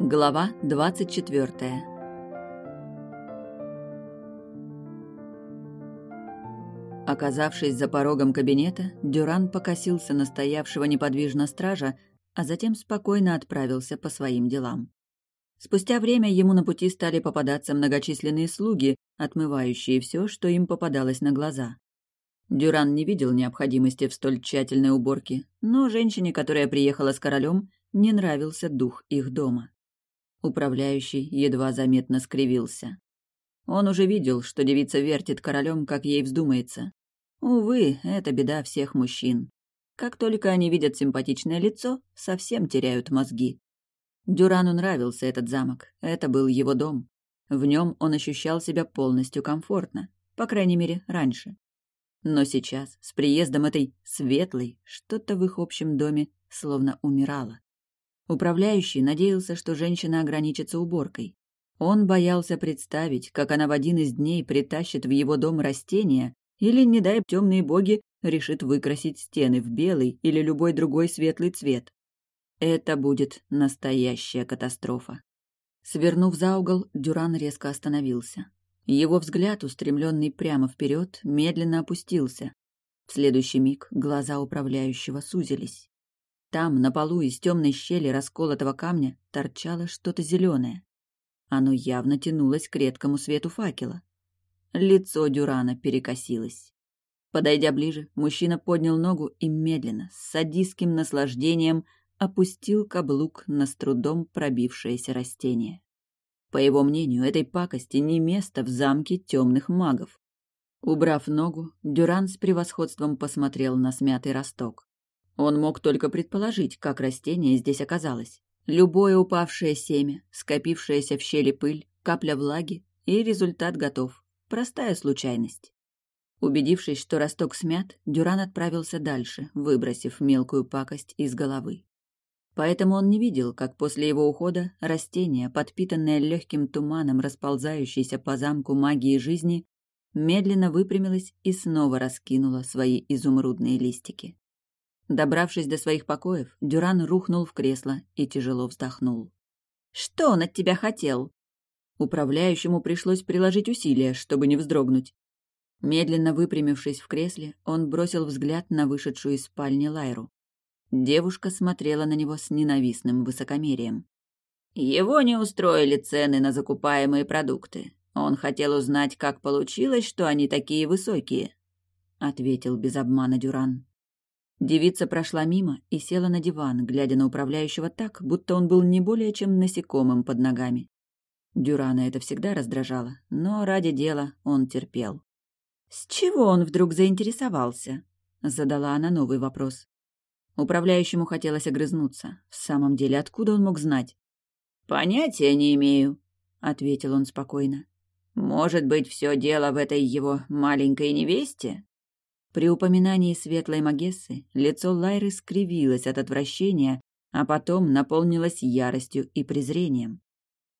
Глава 24 Оказавшись за порогом кабинета, Дюран покосился на стоявшего неподвижно стража, а затем спокойно отправился по своим делам. Спустя время ему на пути стали попадаться многочисленные слуги, отмывающие все, что им попадалось на глаза. Дюран не видел необходимости в столь тщательной уборке, но женщине, которая приехала с королем, не нравился дух их дома. Управляющий едва заметно скривился. Он уже видел, что девица вертит королем, как ей вздумается. Увы, это беда всех мужчин. Как только они видят симпатичное лицо, совсем теряют мозги. Дюрану нравился этот замок, это был его дом. В нем он ощущал себя полностью комфортно, по крайней мере, раньше. Но сейчас, с приездом этой светлой, что-то в их общем доме словно умирало. Управляющий надеялся, что женщина ограничится уборкой. Он боялся представить, как она в один из дней притащит в его дом растения или, не дай темные боги, решит выкрасить стены в белый или любой другой светлый цвет. Это будет настоящая катастрофа. Свернув за угол, Дюран резко остановился. Его взгляд, устремленный прямо вперед, медленно опустился. В следующий миг глаза управляющего сузились. Там, на полу из темной щели расколотого камня, торчало что-то зеленое. Оно явно тянулось к редкому свету факела. Лицо Дюрана перекосилось. Подойдя ближе, мужчина поднял ногу и медленно, с садистским наслаждением, опустил каблук на с трудом пробившееся растение. По его мнению, этой пакости не место в замке темных магов. Убрав ногу, Дюран с превосходством посмотрел на смятый росток. Он мог только предположить, как растение здесь оказалось. Любое упавшее семя, скопившаяся в щели пыль, капля влаги, и результат готов. Простая случайность. Убедившись, что росток смят, Дюран отправился дальше, выбросив мелкую пакость из головы. Поэтому он не видел, как после его ухода растение, подпитанное легким туманом, расползающейся по замку магии жизни, медленно выпрямилось и снова раскинуло свои изумрудные листики. Добравшись до своих покоев, Дюран рухнул в кресло и тяжело вздохнул. «Что он от тебя хотел?» Управляющему пришлось приложить усилия, чтобы не вздрогнуть. Медленно выпрямившись в кресле, он бросил взгляд на вышедшую из спальни Лайру. Девушка смотрела на него с ненавистным высокомерием. Его не устроили цены на закупаемые продукты. Он хотел узнать, как получилось, что они такие высокие, — ответил без обмана Дюран. Девица прошла мимо и села на диван, глядя на управляющего так, будто он был не более чем насекомым под ногами. Дюрана это всегда раздражало, но ради дела он терпел. «С чего он вдруг заинтересовался?» — задала она новый вопрос. Управляющему хотелось огрызнуться. В самом деле, откуда он мог знать? «Понятия не имею», — ответил он спокойно. «Может быть, все дело в этой его маленькой невесте?» При упоминании светлой Магессы лицо Лайры скривилось от отвращения, а потом наполнилось яростью и презрением.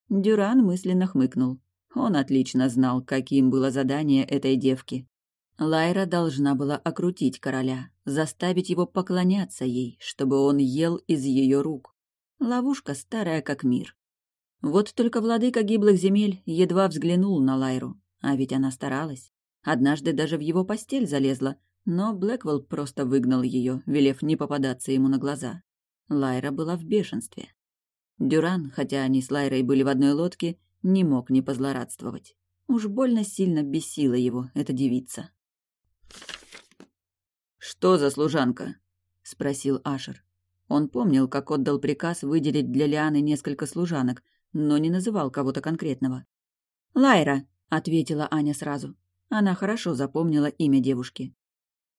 Дюран мысленно хмыкнул. Он отлично знал, каким было задание этой девки. Лайра должна была окрутить короля, заставить его поклоняться ей, чтобы он ел из ее рук. Ловушка старая как мир. Вот только владыка гиблых земель едва взглянул на Лайру, а ведь она старалась. Однажды даже в его постель залезла, но Блэквелл просто выгнал ее, велев не попадаться ему на глаза. Лайра была в бешенстве. Дюран, хотя они с Лайрой были в одной лодке, не мог не позлорадствовать. Уж больно сильно бесила его эта девица. «Что за служанка?» — спросил Ашер. Он помнил, как отдал приказ выделить для Лианы несколько служанок, но не называл кого-то конкретного. «Лайра», — ответила Аня сразу. Она хорошо запомнила имя девушки.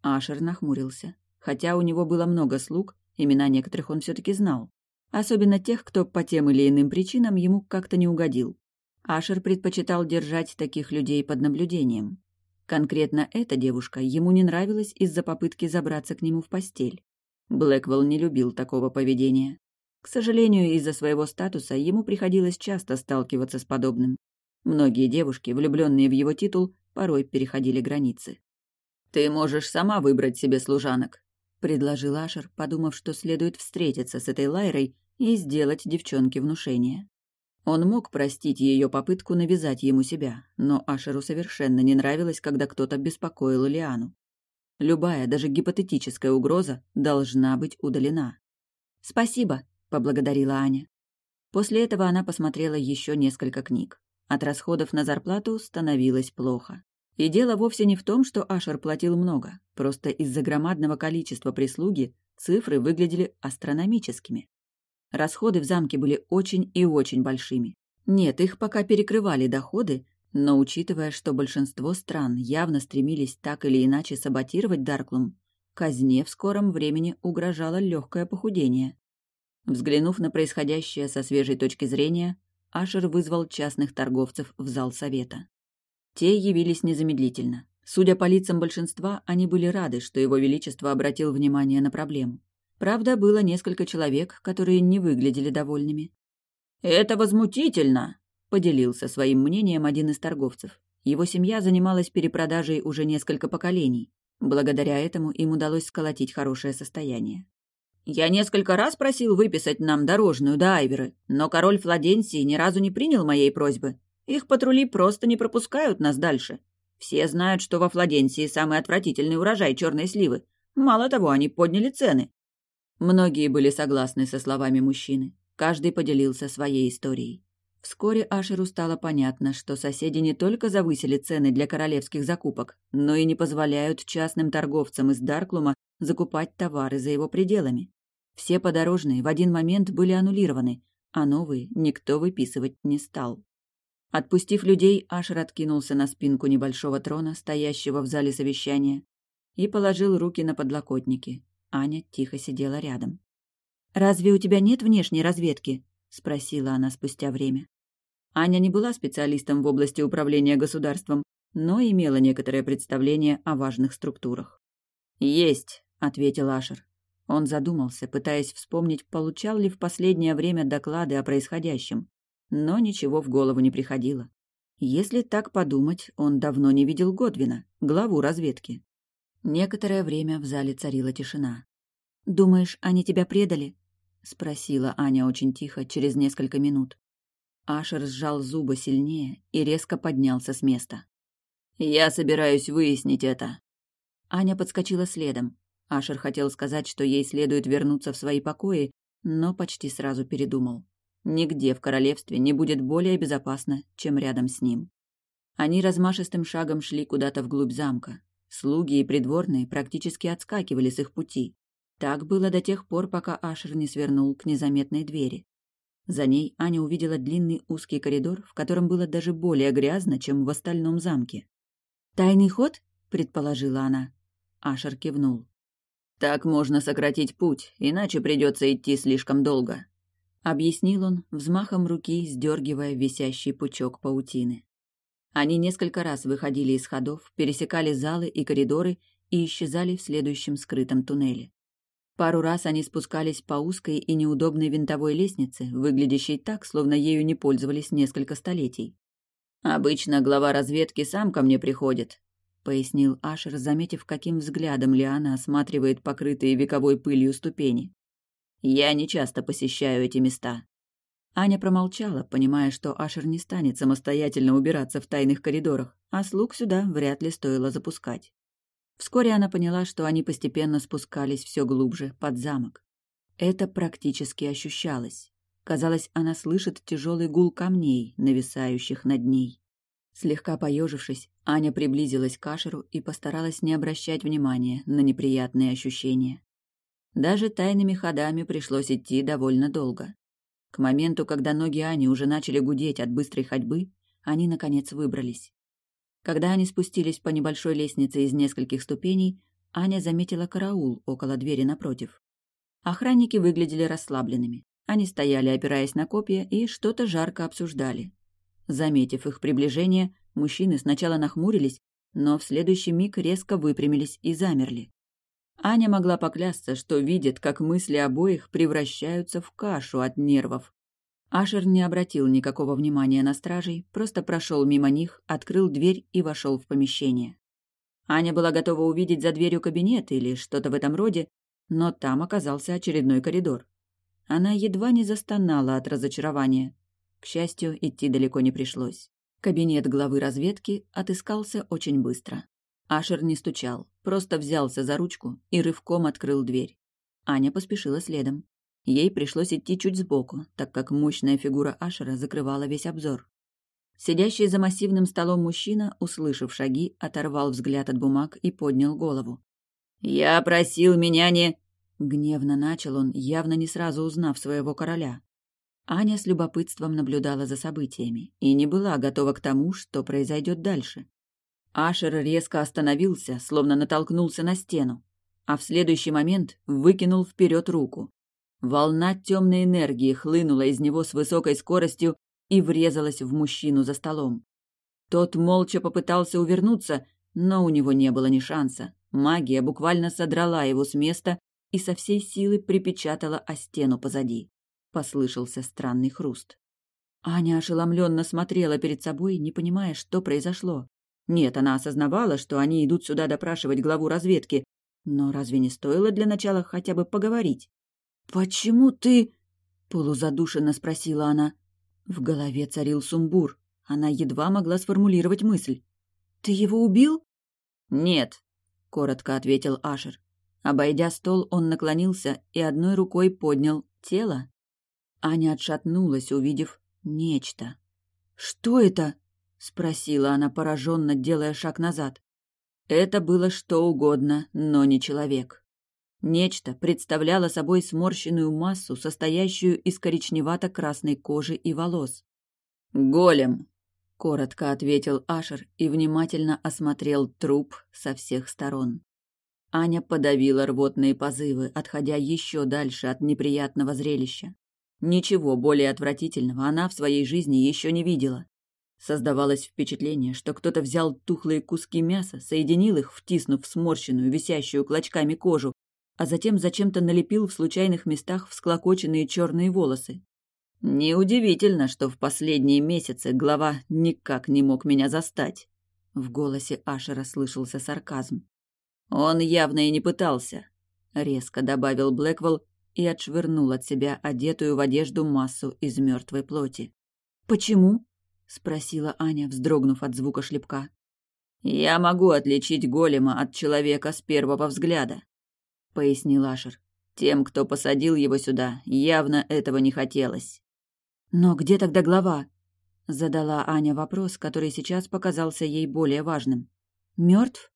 Ашер нахмурился. Хотя у него было много слуг, имена некоторых он все таки знал. Особенно тех, кто по тем или иным причинам ему как-то не угодил. Ашер предпочитал держать таких людей под наблюдением. Конкретно эта девушка ему не нравилась из-за попытки забраться к нему в постель. Блэквелл не любил такого поведения. К сожалению, из-за своего статуса ему приходилось часто сталкиваться с подобным. Многие девушки, влюбленные в его титул, порой переходили границы. «Ты можешь сама выбрать себе служанок», — предложил Ашер, подумав, что следует встретиться с этой Лайрой и сделать девчонке внушение. Он мог простить ее попытку навязать ему себя, но Ашеру совершенно не нравилось, когда кто-то беспокоил Лиану. Любая, даже гипотетическая угроза должна быть удалена. «Спасибо», — поблагодарила Аня. После этого она посмотрела еще несколько книг. От расходов на зарплату становилось плохо. И дело вовсе не в том, что Ашер платил много, просто из-за громадного количества прислуги цифры выглядели астрономическими. Расходы в замке были очень и очень большими. Нет, их пока перекрывали доходы, но учитывая, что большинство стран явно стремились так или иначе саботировать Дарклум, казне в скором времени угрожало легкое похудение. Взглянув на происходящее со свежей точки зрения, Ашер вызвал частных торговцев в зал совета. Те явились незамедлительно. Судя по лицам большинства, они были рады, что его величество обратил внимание на проблему. Правда, было несколько человек, которые не выглядели довольными. «Это возмутительно!» — поделился своим мнением один из торговцев. Его семья занималась перепродажей уже несколько поколений. Благодаря этому им удалось сколотить хорошее состояние. «Я несколько раз просил выписать нам дорожную до Айверы, но король Фладенсии ни разу не принял моей просьбы. Их патрули просто не пропускают нас дальше. Все знают, что во Фладенсии самый отвратительный урожай черной сливы. Мало того, они подняли цены. Многие были согласны со словами мужчины. Каждый поделился своей историей. Вскоре Ашеру стало понятно, что соседи не только завысили цены для королевских закупок, но и не позволяют частным торговцам из Дарклума закупать товары за его пределами. Все подорожные в один момент были аннулированы, а новые никто выписывать не стал. Отпустив людей, Ашер откинулся на спинку небольшого трона, стоящего в зале совещания, и положил руки на подлокотники. Аня тихо сидела рядом. «Разве у тебя нет внешней разведки?» — спросила она спустя время. Аня не была специалистом в области управления государством, но имела некоторое представление о важных структурах. «Есть», — ответил Ашер. Он задумался, пытаясь вспомнить, получал ли в последнее время доклады о происходящем но ничего в голову не приходило. Если так подумать, он давно не видел Годвина, главу разведки. Некоторое время в зале царила тишина. «Думаешь, они тебя предали?» — спросила Аня очень тихо, через несколько минут. Ашер сжал зубы сильнее и резко поднялся с места. «Я собираюсь выяснить это». Аня подскочила следом. Ашер хотел сказать, что ей следует вернуться в свои покои, но почти сразу передумал. Нигде в королевстве не будет более безопасно, чем рядом с ним. Они размашистым шагом шли куда-то вглубь замка. Слуги и придворные практически отскакивали с их пути. Так было до тех пор, пока Ашер не свернул к незаметной двери. За ней Аня увидела длинный узкий коридор, в котором было даже более грязно, чем в остальном замке. «Тайный ход?» — предположила она. Ашер кивнул. «Так можно сократить путь, иначе придется идти слишком долго», — объяснил он, взмахом руки сдергивая висящий пучок паутины. Они несколько раз выходили из ходов, пересекали залы и коридоры и исчезали в следующем скрытом туннеле. Пару раз они спускались по узкой и неудобной винтовой лестнице, выглядящей так, словно ею не пользовались несколько столетий. «Обычно глава разведки сам ко мне приходит», — пояснил Ашер, заметив, каким взглядом Лиана осматривает покрытые вековой пылью ступени. Я не часто посещаю эти места. Аня промолчала, понимая, что Ашер не станет самостоятельно убираться в тайных коридорах, а слуг сюда вряд ли стоило запускать. Вскоре она поняла, что они постепенно спускались все глубже, под замок. Это практически ощущалось. Казалось, она слышит тяжелый гул камней, нависающих над ней. Слегка поежившись, Аня приблизилась к Ашеру и постаралась не обращать внимания на неприятные ощущения. Даже тайными ходами пришлось идти довольно долго. К моменту, когда ноги Ани уже начали гудеть от быстрой ходьбы, они, наконец, выбрались. Когда они спустились по небольшой лестнице из нескольких ступеней, Аня заметила караул около двери напротив. Охранники выглядели расслабленными. Они стояли, опираясь на копья, и что-то жарко обсуждали. Заметив их приближение, мужчины сначала нахмурились, но в следующий миг резко выпрямились и замерли. Аня могла поклясться, что видит, как мысли обоих превращаются в кашу от нервов. Ашер не обратил никакого внимания на стражей, просто прошел мимо них, открыл дверь и вошел в помещение. Аня была готова увидеть за дверью кабинет или что-то в этом роде, но там оказался очередной коридор. Она едва не застонала от разочарования. К счастью, идти далеко не пришлось. Кабинет главы разведки отыскался очень быстро. Ашер не стучал, просто взялся за ручку и рывком открыл дверь. Аня поспешила следом. Ей пришлось идти чуть сбоку, так как мощная фигура Ашера закрывала весь обзор. Сидящий за массивным столом мужчина, услышав шаги, оторвал взгляд от бумаг и поднял голову. «Я просил меня не...» Гневно начал он, явно не сразу узнав своего короля. Аня с любопытством наблюдала за событиями и не была готова к тому, что произойдет дальше. Ашер резко остановился, словно натолкнулся на стену, а в следующий момент выкинул вперед руку. Волна темной энергии хлынула из него с высокой скоростью и врезалась в мужчину за столом. Тот молча попытался увернуться, но у него не было ни шанса. Магия буквально содрала его с места и со всей силы припечатала о стену позади. Послышался странный хруст. Аня ошеломленно смотрела перед собой, не понимая, что произошло. Нет, она осознавала, что они идут сюда допрашивать главу разведки, но разве не стоило для начала хотя бы поговорить? «Почему ты...» — полузадушенно спросила она. В голове царил сумбур. Она едва могла сформулировать мысль. «Ты его убил?» «Нет», — коротко ответил Ашер. Обойдя стол, он наклонился и одной рукой поднял тело. Аня отшатнулась, увидев нечто. «Что это?» — спросила она, пораженно делая шаг назад. Это было что угодно, но не человек. Нечто представляло собой сморщенную массу, состоящую из коричневато-красной кожи и волос. «Голем!» — коротко ответил Ашер и внимательно осмотрел труп со всех сторон. Аня подавила рвотные позывы, отходя еще дальше от неприятного зрелища. Ничего более отвратительного она в своей жизни еще не видела. Создавалось впечатление, что кто-то взял тухлые куски мяса, соединил их, втиснув сморщенную, висящую клочками кожу, а затем зачем-то налепил в случайных местах всклокоченные черные волосы. Неудивительно, что в последние месяцы глава никак не мог меня застать. В голосе Ашера слышался сарказм. Он явно и не пытался, резко добавил Блэквелл и отшвырнул от себя одетую в одежду массу из мертвой плоти. Почему? Спросила Аня, вздрогнув от звука шлепка. Я могу отличить голема от человека с первого взгляда. — пояснил Ашер. «Тем, кто посадил его сюда, явно этого не хотелось». «Но где тогда глава?» — задала Аня вопрос, который сейчас показался ей более важным. «Мертв?»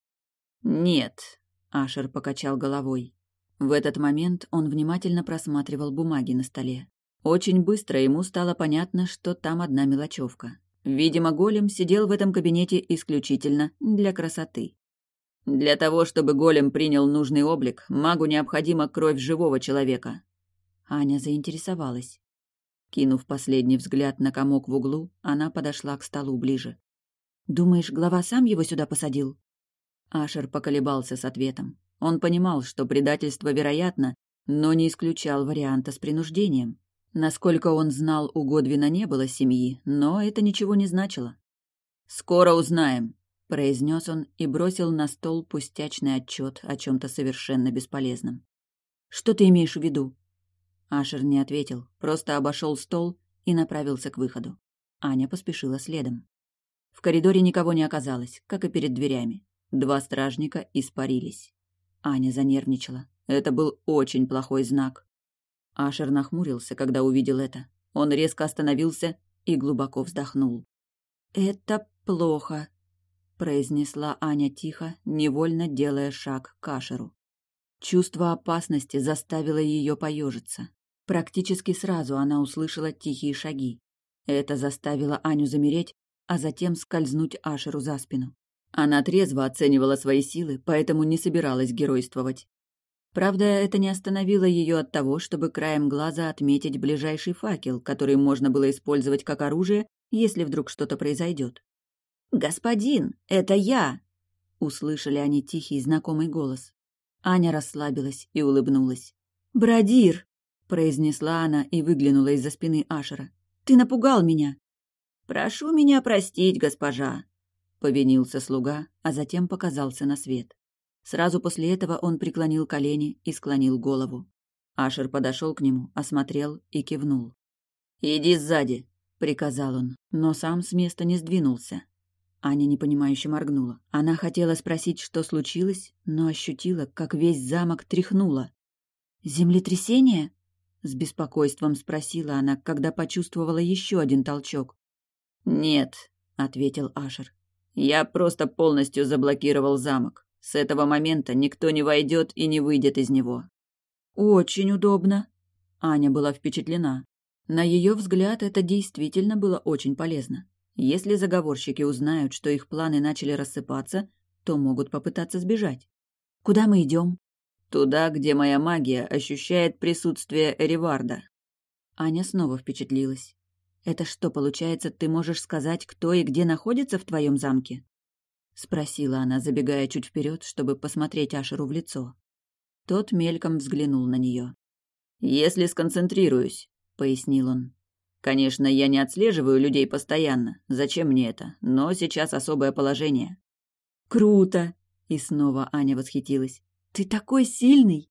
«Нет», — Ашер покачал головой. В этот момент он внимательно просматривал бумаги на столе. Очень быстро ему стало понятно, что там одна мелочевка. Видимо, голем сидел в этом кабинете исключительно для красоты. Для того, чтобы голем принял нужный облик, магу необходима кровь живого человека. Аня заинтересовалась. Кинув последний взгляд на комок в углу, она подошла к столу ближе. «Думаешь, глава сам его сюда посадил?» Ашер поколебался с ответом. Он понимал, что предательство вероятно, но не исключал варианта с принуждением. Насколько он знал, у Годвина не было семьи, но это ничего не значило. «Скоро узнаем», произнес он и бросил на стол пустячный отчет о чем-то совершенно бесполезном. «Что ты имеешь в виду?» Ашер не ответил, просто обошел стол и направился к выходу. Аня поспешила следом. В коридоре никого не оказалось, как и перед дверями. Два стражника испарились. Аня занервничала. Это был очень плохой знак. Ашер нахмурился, когда увидел это. Он резко остановился и глубоко вздохнул. «Это плохо», произнесла Аня тихо, невольно делая шаг к Ашеру. Чувство опасности заставило ее поежиться. Практически сразу она услышала тихие шаги. Это заставило Аню замереть, а затем скользнуть Ашеру за спину. Она трезво оценивала свои силы, поэтому не собиралась геройствовать. Правда, это не остановило ее от того, чтобы краем глаза отметить ближайший факел, который можно было использовать как оружие, если вдруг что-то произойдет. «Господин, это я!» — услышали они тихий знакомый голос. Аня расслабилась и улыбнулась. «Бродир!» — произнесла она и выглянула из-за спины Ашера. «Ты напугал меня!» «Прошу меня простить, госпожа!» — повинился слуга, а затем показался на свет. Сразу после этого он преклонил колени и склонил голову. Ашер подошел к нему, осмотрел и кивнул. «Иди сзади», — приказал он, но сам с места не сдвинулся. Аня непонимающе моргнула. Она хотела спросить, что случилось, но ощутила, как весь замок тряхнуло. «Землетрясение?» — с беспокойством спросила она, когда почувствовала еще один толчок. «Нет», — ответил Ашер. «Я просто полностью заблокировал замок. С этого момента никто не войдет и не выйдет из него». «Очень удобно». Аня была впечатлена. На ее взгляд, это действительно было очень полезно. Если заговорщики узнают, что их планы начали рассыпаться, то могут попытаться сбежать. «Куда мы идем?» «Туда, где моя магия ощущает присутствие Эриварда». Аня снова впечатлилась. «Это что, получается, ты можешь сказать, кто и где находится в твоем замке?» Спросила она, забегая чуть вперед, чтобы посмотреть Ашеру в лицо. Тот мельком взглянул на нее. «Если сконцентрируюсь», — пояснил он. Конечно, я не отслеживаю людей постоянно. Зачем мне это? Но сейчас особое положение. Круто! И снова Аня восхитилась. Ты такой сильный!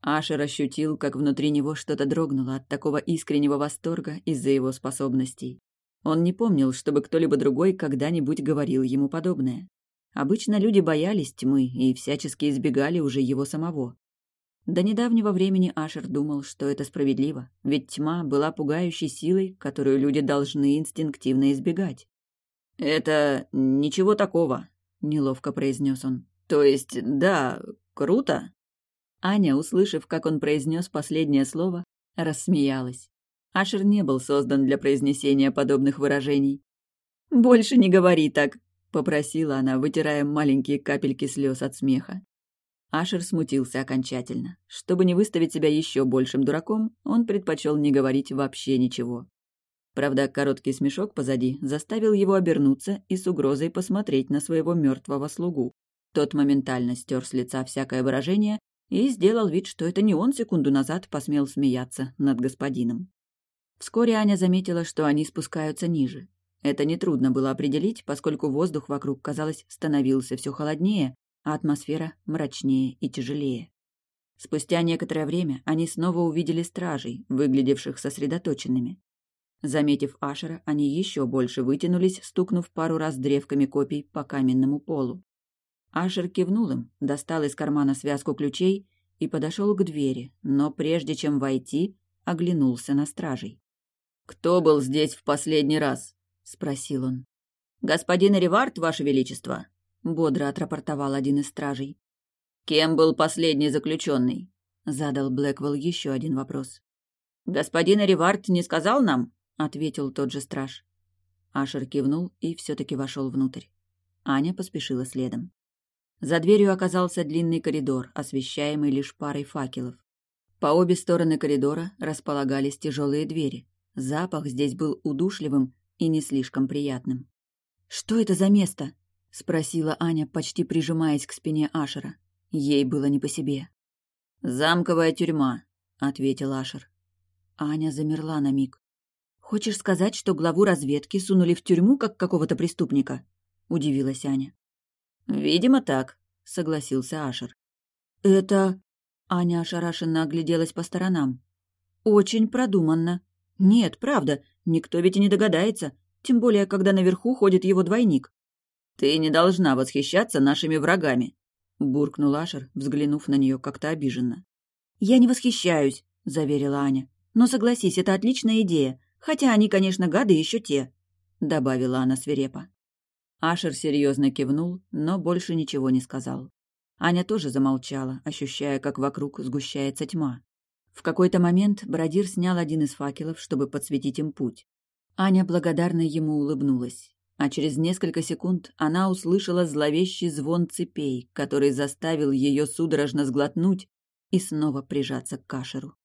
Ашер ощутил, как внутри него что-то дрогнуло от такого искреннего восторга из-за его способностей. Он не помнил, чтобы кто-либо другой когда-нибудь говорил ему подобное. Обычно люди боялись тьмы и всячески избегали уже его самого. До недавнего времени Ашер думал, что это справедливо, ведь тьма была пугающей силой, которую люди должны инстинктивно избегать. «Это ничего такого», — неловко произнес он. «То есть, да, круто». Аня, услышав, как он произнес последнее слово, рассмеялась. Ашер не был создан для произнесения подобных выражений. «Больше не говори так», — попросила она, вытирая маленькие капельки слез от смеха. Ашер смутился окончательно. Чтобы не выставить себя еще большим дураком, он предпочел не говорить вообще ничего. Правда, короткий смешок позади заставил его обернуться и с угрозой посмотреть на своего мертвого слугу. Тот моментально стер с лица всякое выражение и сделал вид, что это не он секунду назад посмел смеяться над господином. Вскоре Аня заметила, что они спускаются ниже. Это нетрудно было определить, поскольку воздух вокруг, казалось, становился все холоднее, а атмосфера мрачнее и тяжелее. Спустя некоторое время они снова увидели стражей, выглядевших сосредоточенными. Заметив Ашера, они еще больше вытянулись, стукнув пару раз древками копий по каменному полу. Ашер кивнул им, достал из кармана связку ключей и подошел к двери, но прежде чем войти, оглянулся на стражей. «Кто был здесь в последний раз?» — спросил он. «Господин Ревард, Ваше Величество», — бодро отрапортовал один из стражей. «Кем был последний заключенный?» — задал Блэквелл еще один вопрос. «Господин Эривард не сказал нам?» — ответил тот же страж. Ашер кивнул и все-таки вошел внутрь. Аня поспешила следом. За дверью оказался длинный коридор, освещаемый лишь парой факелов. По обе стороны коридора располагались тяжелые двери. Запах здесь был удушливым и не слишком приятным. «Что это за место?» — спросила Аня, почти прижимаясь к спине Ашера. Ей было не по себе. «Замковая тюрьма», — ответил Ашер. Аня замерла на миг. «Хочешь сказать, что главу разведки сунули в тюрьму, как какого-то преступника?» — удивилась Аня. «Видимо, так», — согласился Ашер. «Это...» — Аня ошарашенно огляделась по сторонам. «Очень продуманно. Нет, правда, никто ведь и не догадается, тем более, когда наверху ходит его двойник. «Ты не должна восхищаться нашими врагами», — буркнул Ашер, взглянув на нее как-то обиженно. «Я не восхищаюсь», — заверила Аня. «Но согласись, это отличная идея, хотя они, конечно, гады еще те», — добавила она свирепо. Ашер серьезно кивнул, но больше ничего не сказал. Аня тоже замолчала, ощущая, как вокруг сгущается тьма. В какой-то момент Бродир снял один из факелов, чтобы подсветить им путь. Аня благодарно ему улыбнулась а через несколько секунд она услышала зловещий звон цепей, который заставил ее судорожно сглотнуть и снова прижаться к кашеру.